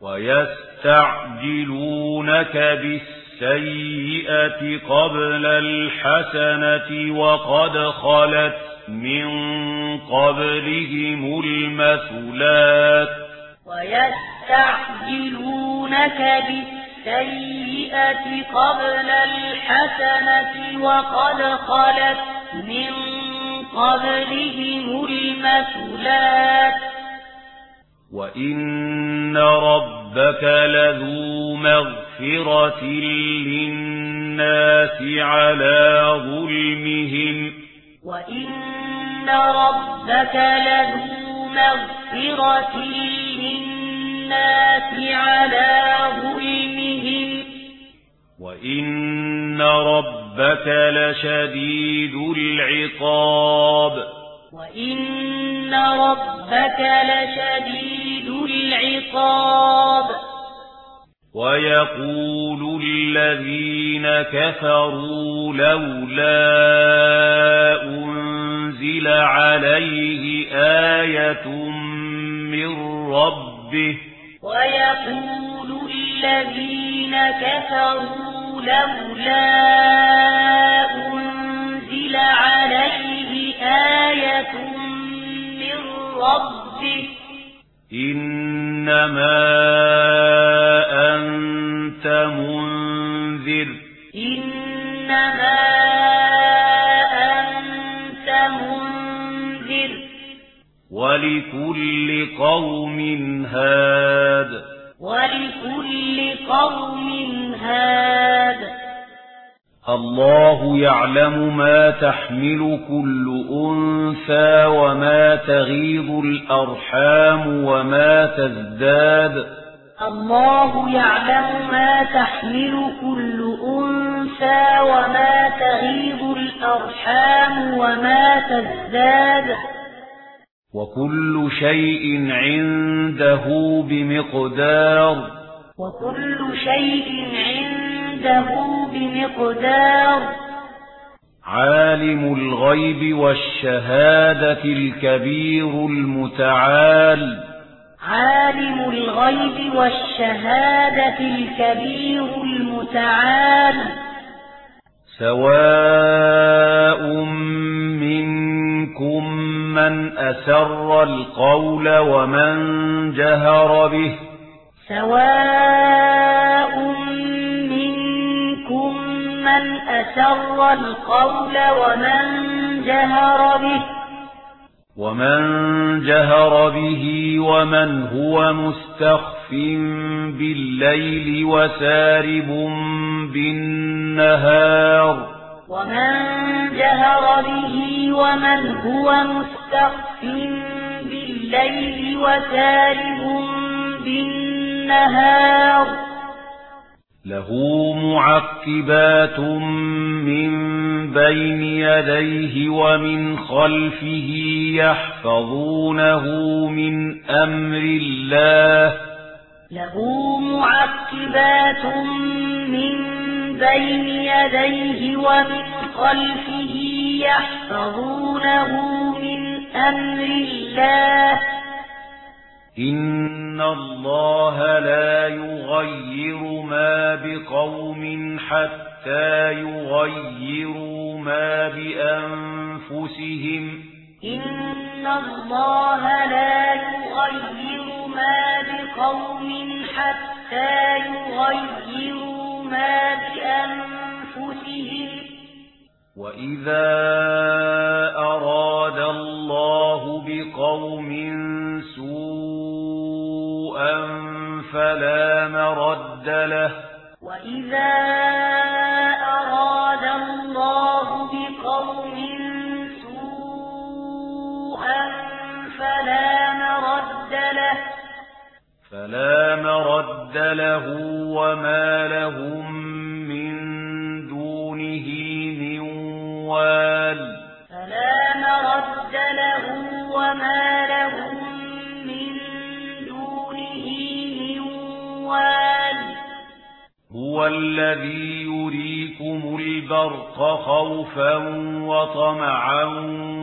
ويستعجلونك بالسيئة قبل الحسنة وقد خلت من قبلهم المثلات ويستعجلونك بالسيئة قبل الحسنة وقد خلت من قبلهم المثلات وَإِنَّ رَبَّكَ لَذُو مَغْفِرَةٍ لِلنَّاسِ عَلَى ظُلْمِهِمْ وَإِنَّ رَبَّكَ لَذُو مَغْفِرَةٍ لِلنَّاسِ عَلَى ظُلْمِهِمْ وَإِنَّ رَبَّكَ لَشَدِيدُ الْعِقَابِ إن ربك لشديد العقاب ويقول الذين كفروا لولا أنزل عليه آية من ربه ويقول الذين كفروا لولا كنت منذر. إنما أنت منذر. ولكل قوم هاد. ولكل قوم هاد. الله يعلم ما تحمل كل أنثى وما تغيض الأرحام وما تزداد. الله يعلم ما تحمل كل أنسى وما تغيب الأرحام وما تزداد. وكل شيء عنده بمقدار. وكل شيء عنده بمقدار. عالم الغيب والشهادة الكبير المتعال. عالم الغيب والشهادة الكبير المتعال. سواء منكم من أسر القول ومن جهر به. سواء منكم من أسر القول ومن جهر به. ومن جهر به ومن هو مستخف بالليل وسارب بالنهار ومن جهر به ومن هو مستخف بالليل وسارب بالنهار له معقبات من بين يديه ومن خلفه يحفظونه من أمر الله. له معقبات من بين يديه ومن خلفه يحفظونه من أمر الله. إن الله لا يغير ما بقوم حتى يغيروا ما بأنفسهم إن الله لا يغير ما بقوم حتى يغيروا ما بأنفسهم وإذا أراد الله بقوم فلا مرد له. وإذا أراد الله بقوم سوءا فلا مرد له. فلا مرد له وما لهم من دونه من وال. هو الذي يريكم البرق خوفا وطمعا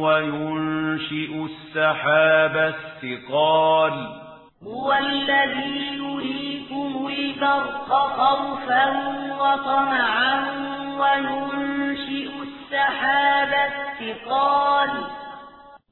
وينشئ السحاب الثقال هو الذي يريكم البرق خوفا وطمعا وينشئ السحاب الثقال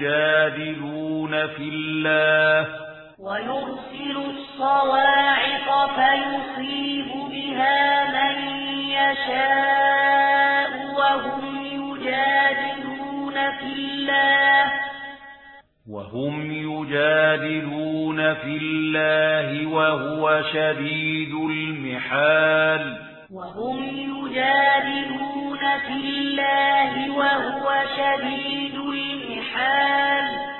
يجادلون في الله. ويرسل الصواعق فيصيب بها من يشاء وهم يجادلون في الله. وهم يجادلون في الله وهو شديد المحال. وهم يجادلون في الله وهو شديد المحال. الحال